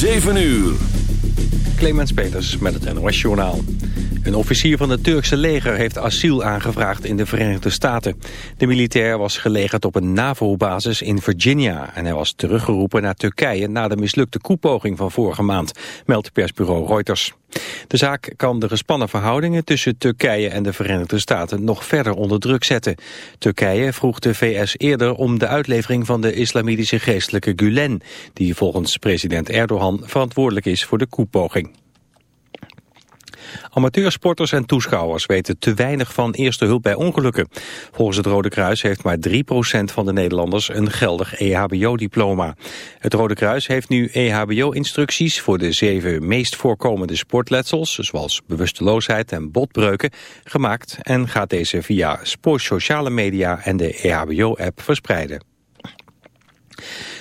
7 uur. Clemens Peters met het NOS Journaal. Een officier van het Turkse leger heeft asiel aangevraagd in de Verenigde Staten. De militair was gelegerd op een NAVO-basis in Virginia... en hij was teruggeroepen naar Turkije na de mislukte koepoging van vorige maand... meldt persbureau Reuters. De zaak kan de gespannen verhoudingen tussen Turkije en de Verenigde Staten nog verder onder druk zetten. Turkije vroeg de VS eerder om de uitlevering van de islamitische geestelijke Gulen, die volgens president Erdogan verantwoordelijk is voor de koepoging. Amateursporters en toeschouwers weten te weinig van eerste hulp bij ongelukken. Volgens het Rode Kruis heeft maar 3% van de Nederlanders een geldig EHBO-diploma. Het Rode Kruis heeft nu EHBO-instructies voor de zeven meest voorkomende sportletsels, zoals bewusteloosheid en botbreuken, gemaakt en gaat deze via sociale media en de EHBO-app verspreiden.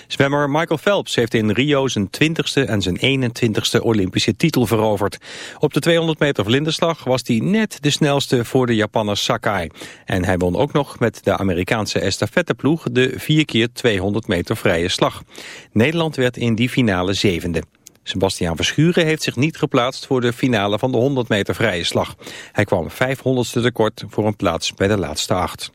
Zwemmer Michael Phelps heeft in Rio zijn 20ste en zijn 21ste Olympische titel veroverd. Op de 200 meter vlinderslag was hij net de snelste voor de Japanner Sakai. En hij won ook nog met de Amerikaanse estafetteploeg de 4 keer 200 meter vrije slag. Nederland werd in die finale zevende. Sebastiaan Verschuren heeft zich niet geplaatst voor de finale van de 100 meter vrije slag. Hij kwam 500ste tekort voor een plaats bij de laatste acht.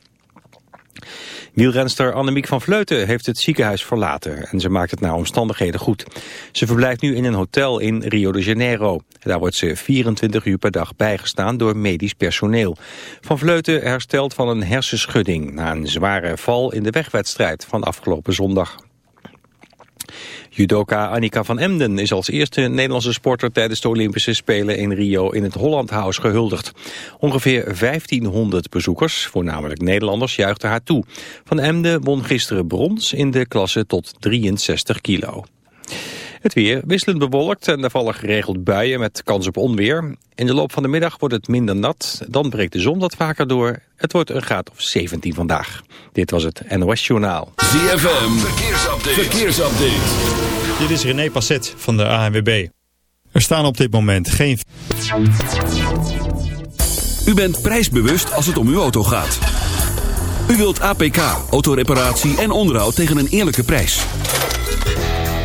Wielrenster Annemiek van Vleuten heeft het ziekenhuis verlaten en ze maakt het naar omstandigheden goed. Ze verblijft nu in een hotel in Rio de Janeiro. Daar wordt ze 24 uur per dag bijgestaan door medisch personeel. Van Vleuten herstelt van een hersenschudding na een zware val in de wegwedstrijd van afgelopen zondag. Judoka Annika van Emden is als eerste Nederlandse sporter tijdens de Olympische Spelen in Rio in het Holland House gehuldigd. Ongeveer 1500 bezoekers, voornamelijk Nederlanders, juichten haar toe. Van Emden won gisteren brons in de klasse tot 63 kilo. Het weer wisselend bewolkt en er vallen geregeld buien met kans op onweer. In de loop van de middag wordt het minder nat, dan breekt de zon wat vaker door. Het wordt een graad of 17 vandaag. Dit was het NOS Journaal. ZFM, verkeersupdate. verkeersupdate. Dit is René Passet van de ANWB. Er staan op dit moment geen... U bent prijsbewust als het om uw auto gaat. U wilt APK, autoreparatie en onderhoud tegen een eerlijke prijs.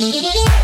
Yeah.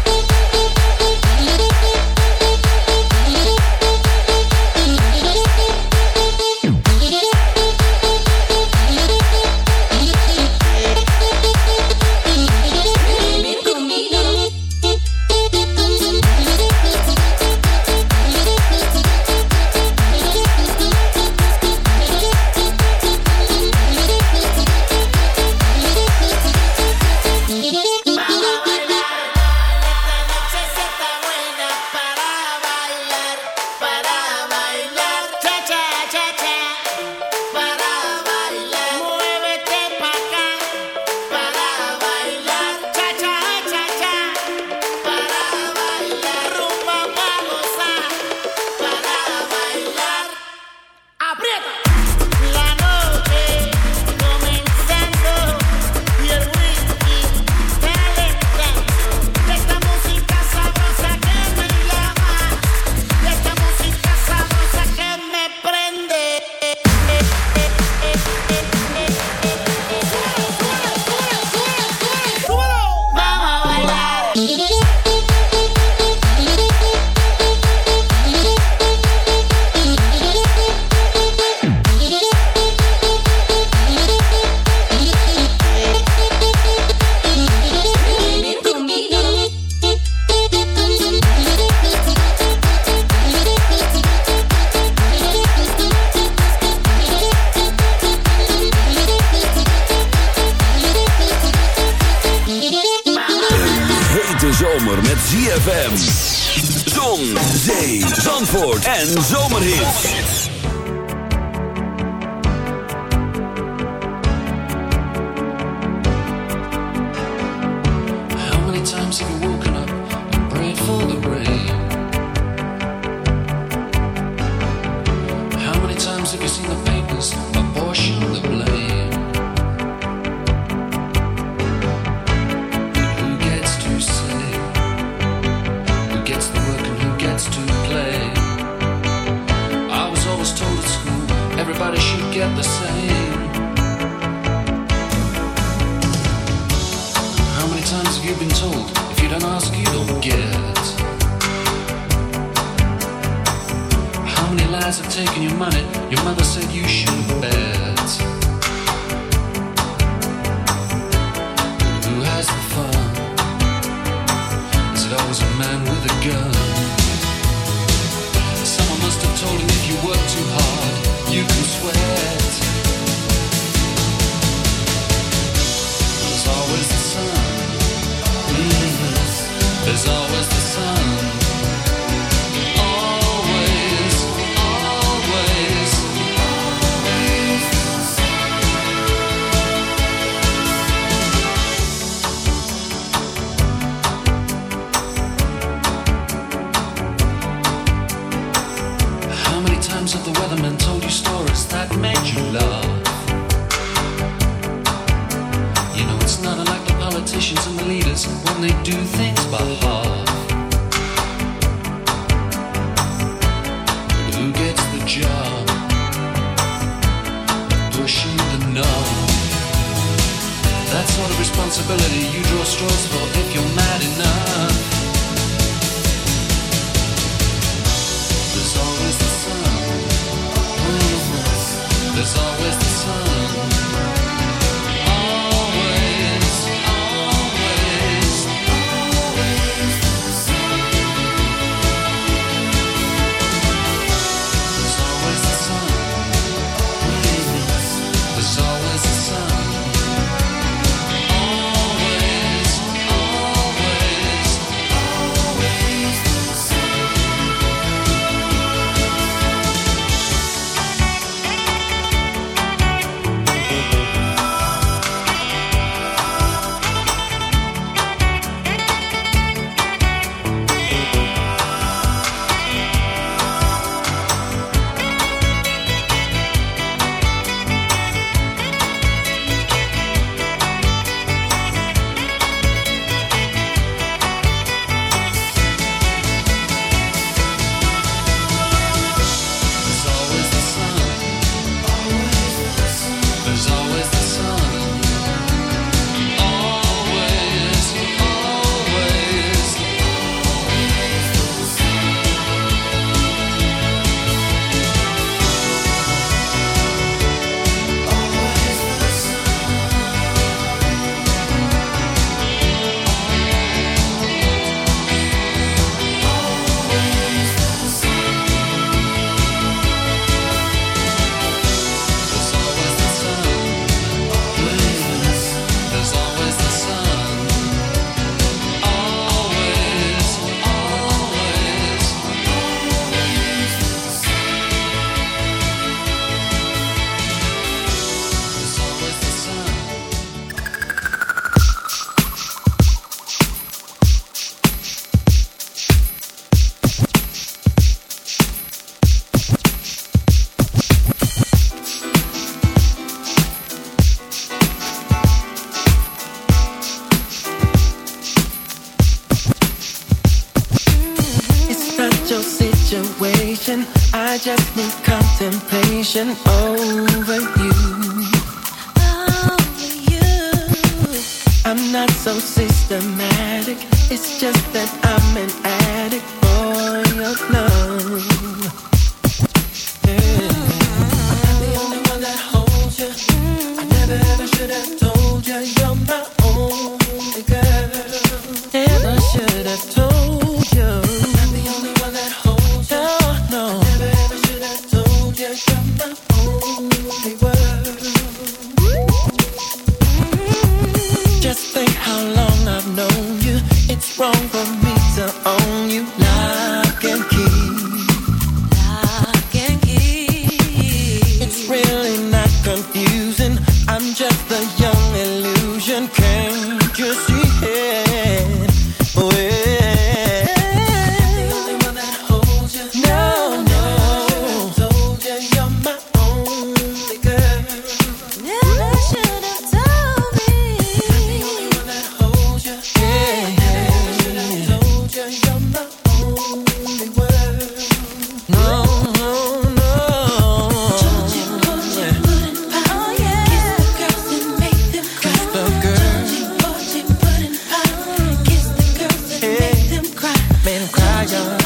fire.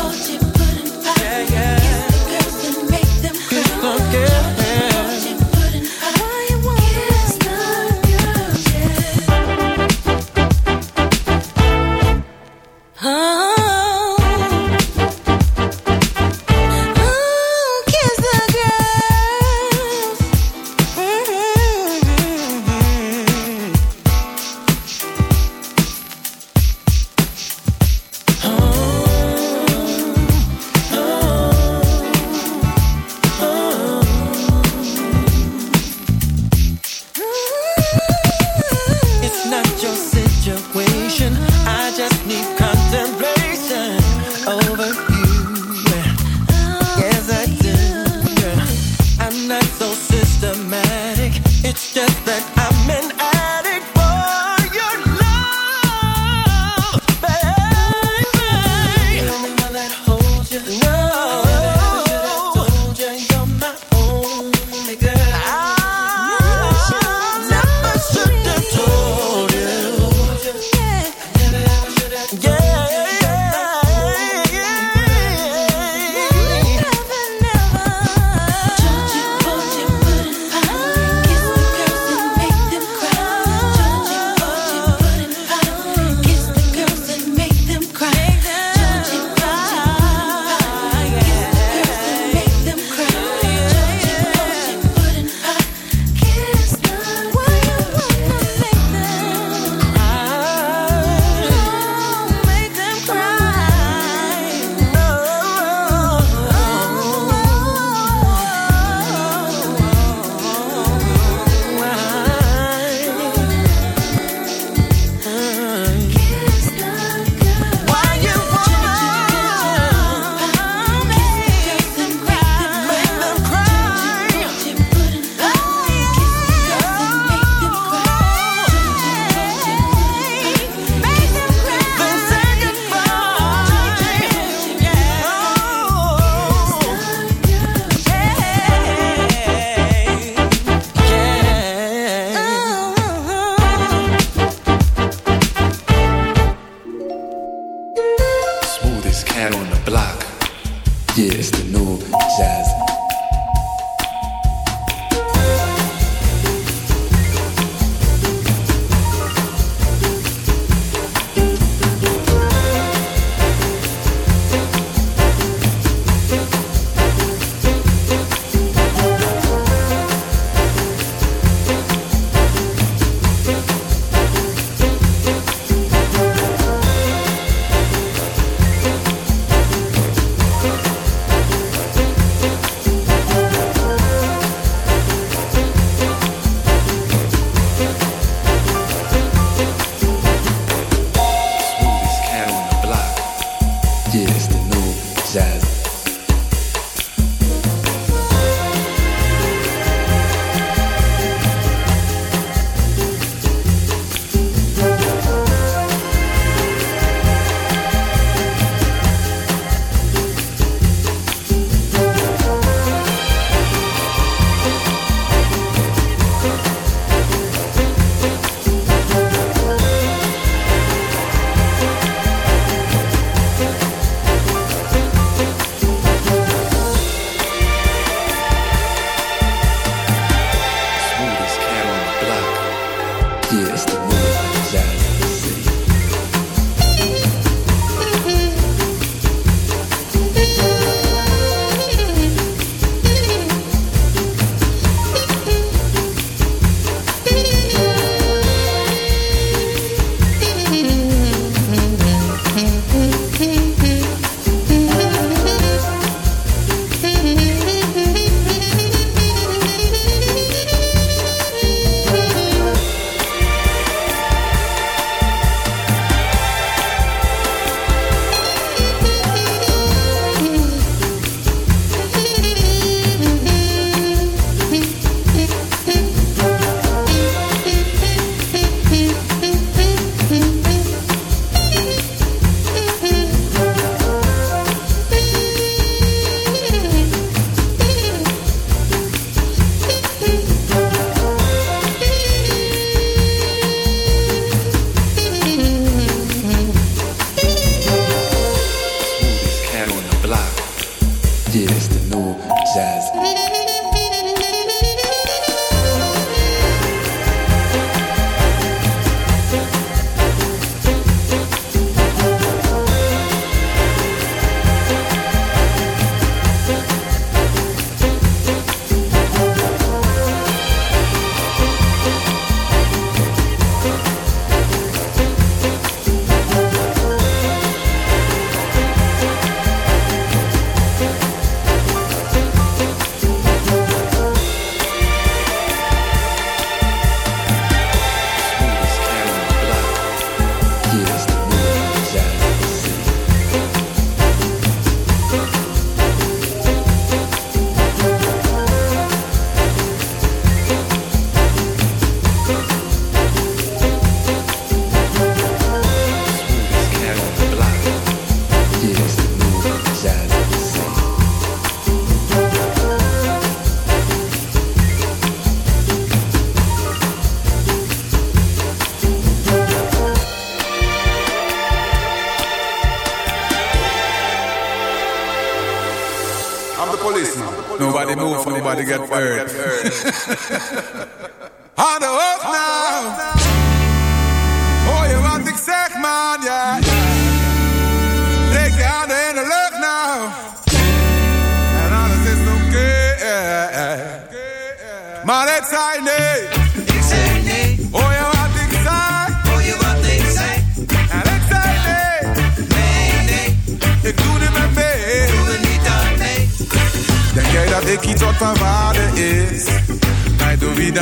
nobody word. heard.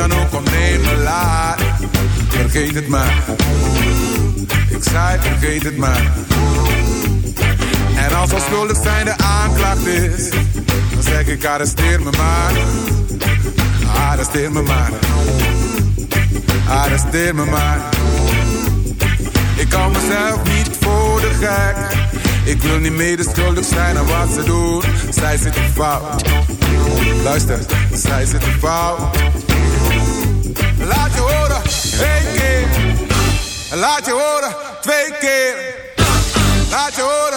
dan ook om neem me laat. Vergeet het maar. Ik zei vergeet het maar. En als al schuldig zijn de aanklacht is, dan zeg ik arresteer me maar. Arresteer me maar. Arresteer me maar. Ik kan mezelf niet voor de gek. Ik wil niet medeschuldig zijn aan wat ze doen. Zij zitten fout. Luister, zij zitten fout. Laat je horen, één keer. Laat je horen, twee keer. Laat je horen,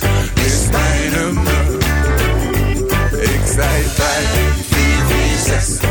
5, 5, 4, 3, 6.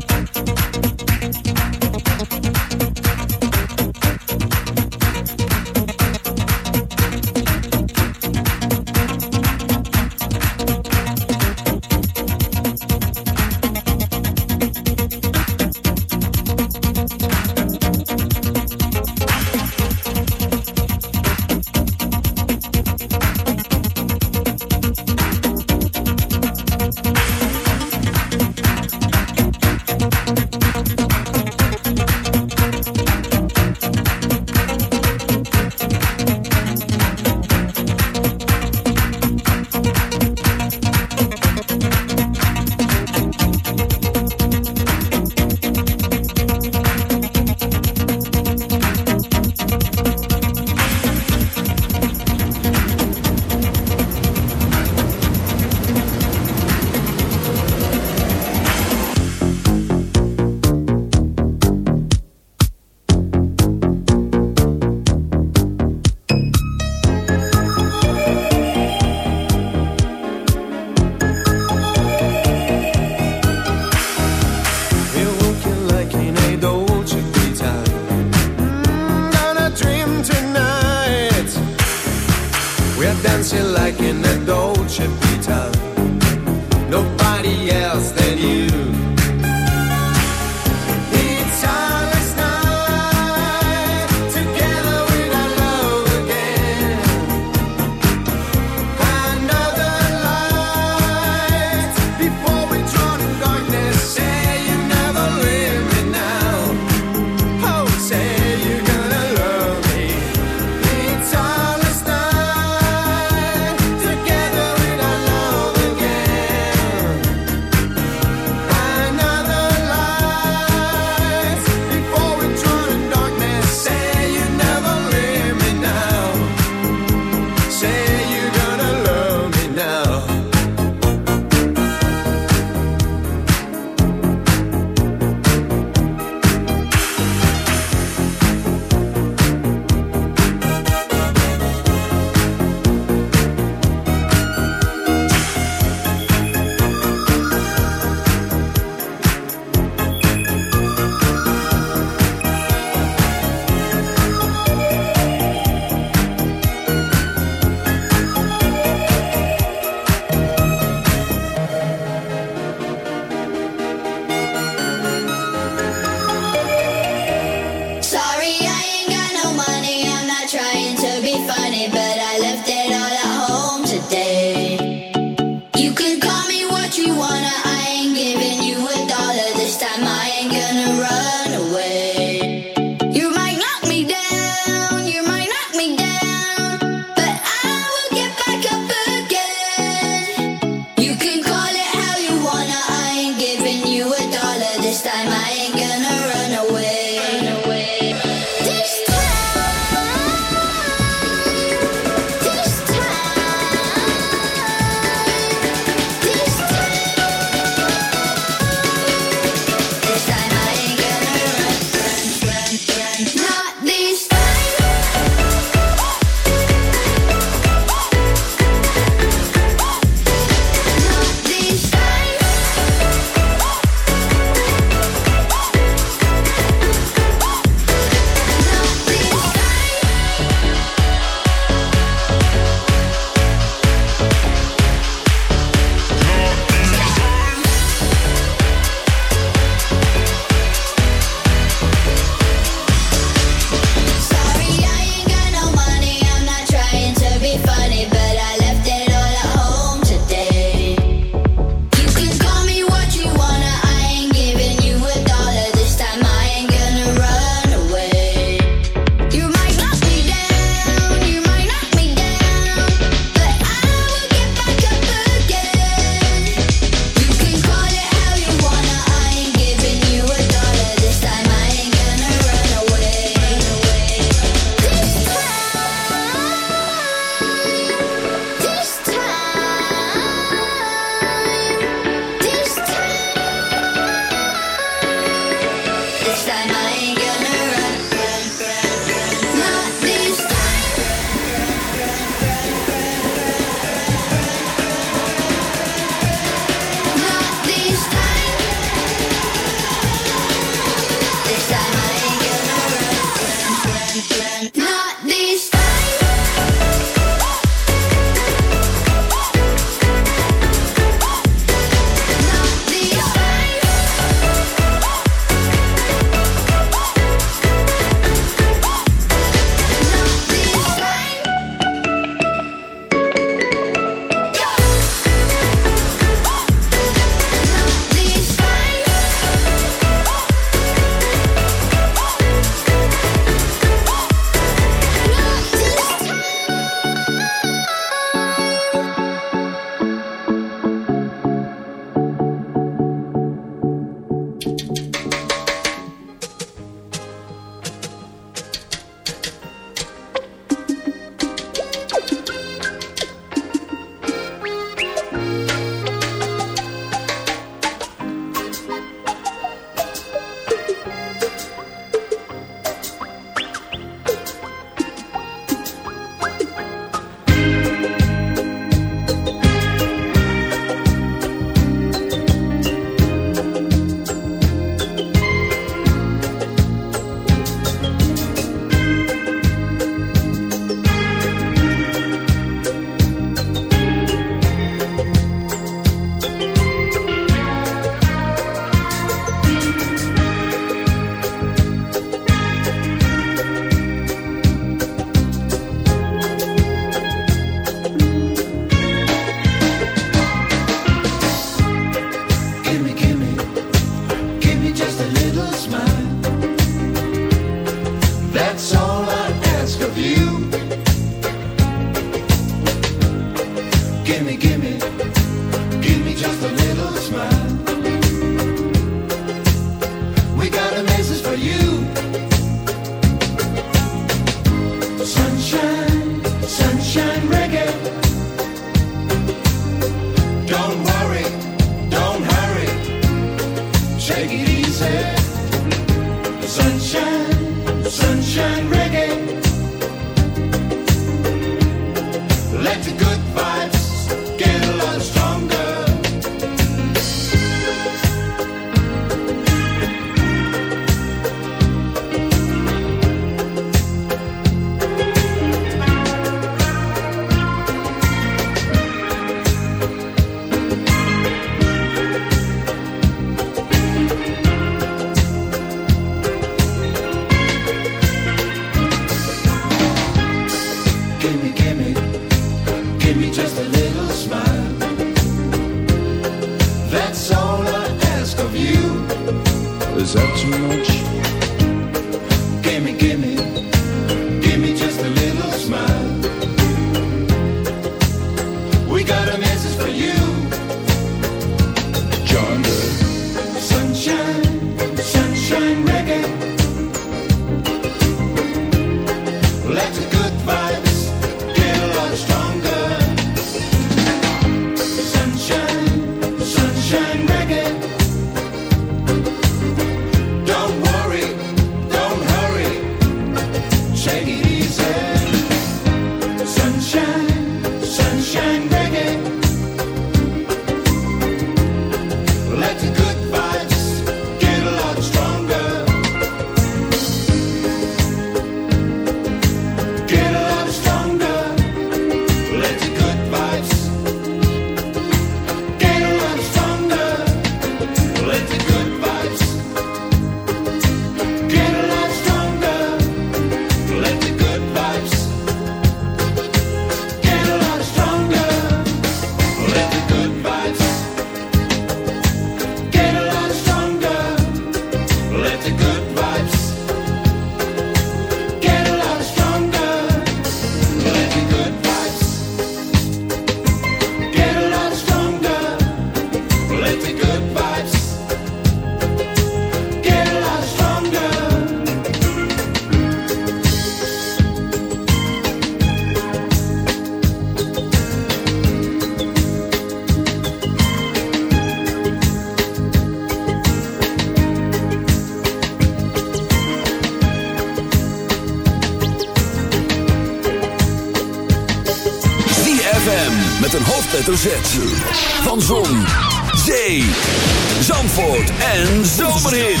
zomerhit.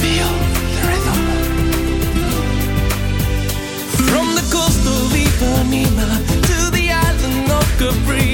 Feel the rhythm. From the coast of Ipanema to the island of Capri.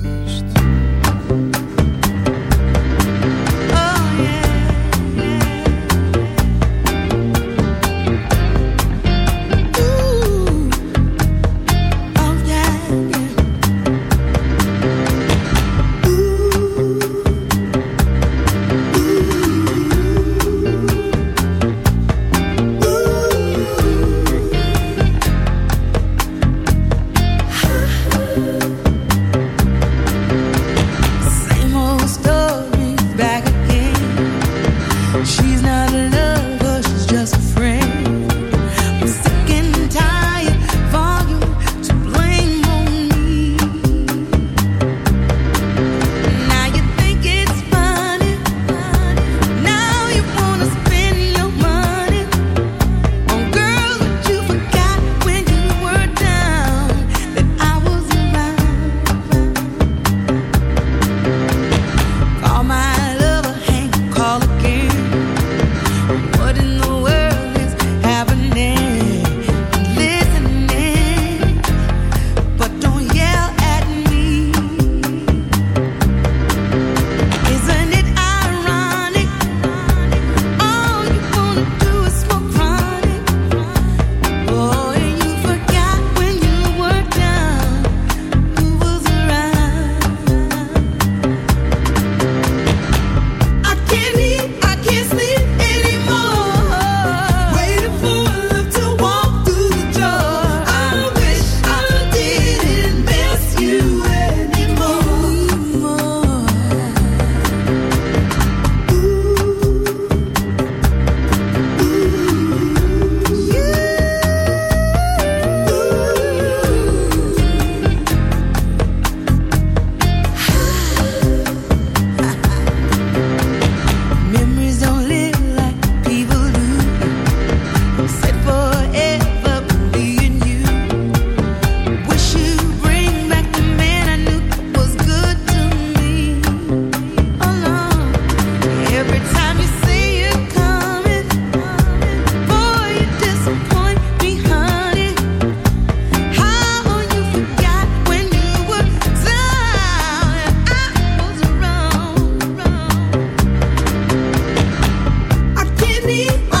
you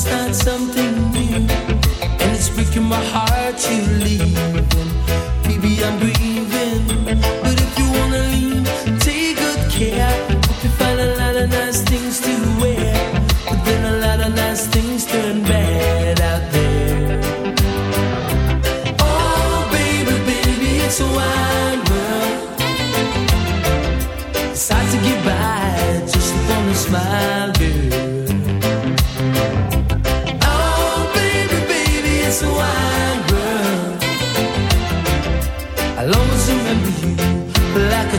start something new, and it's breaking my heart you leave. baby. I'm.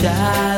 child.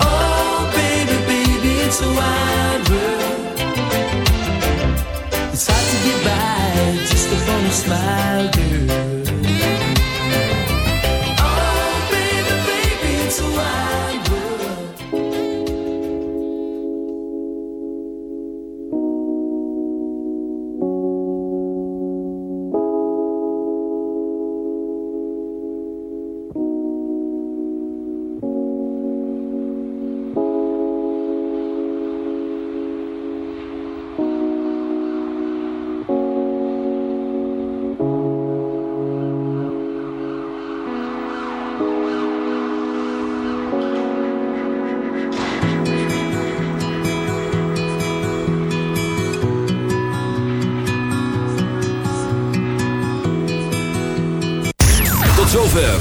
Oh, baby, baby, it's a world. It's hard to get by just upon a smile,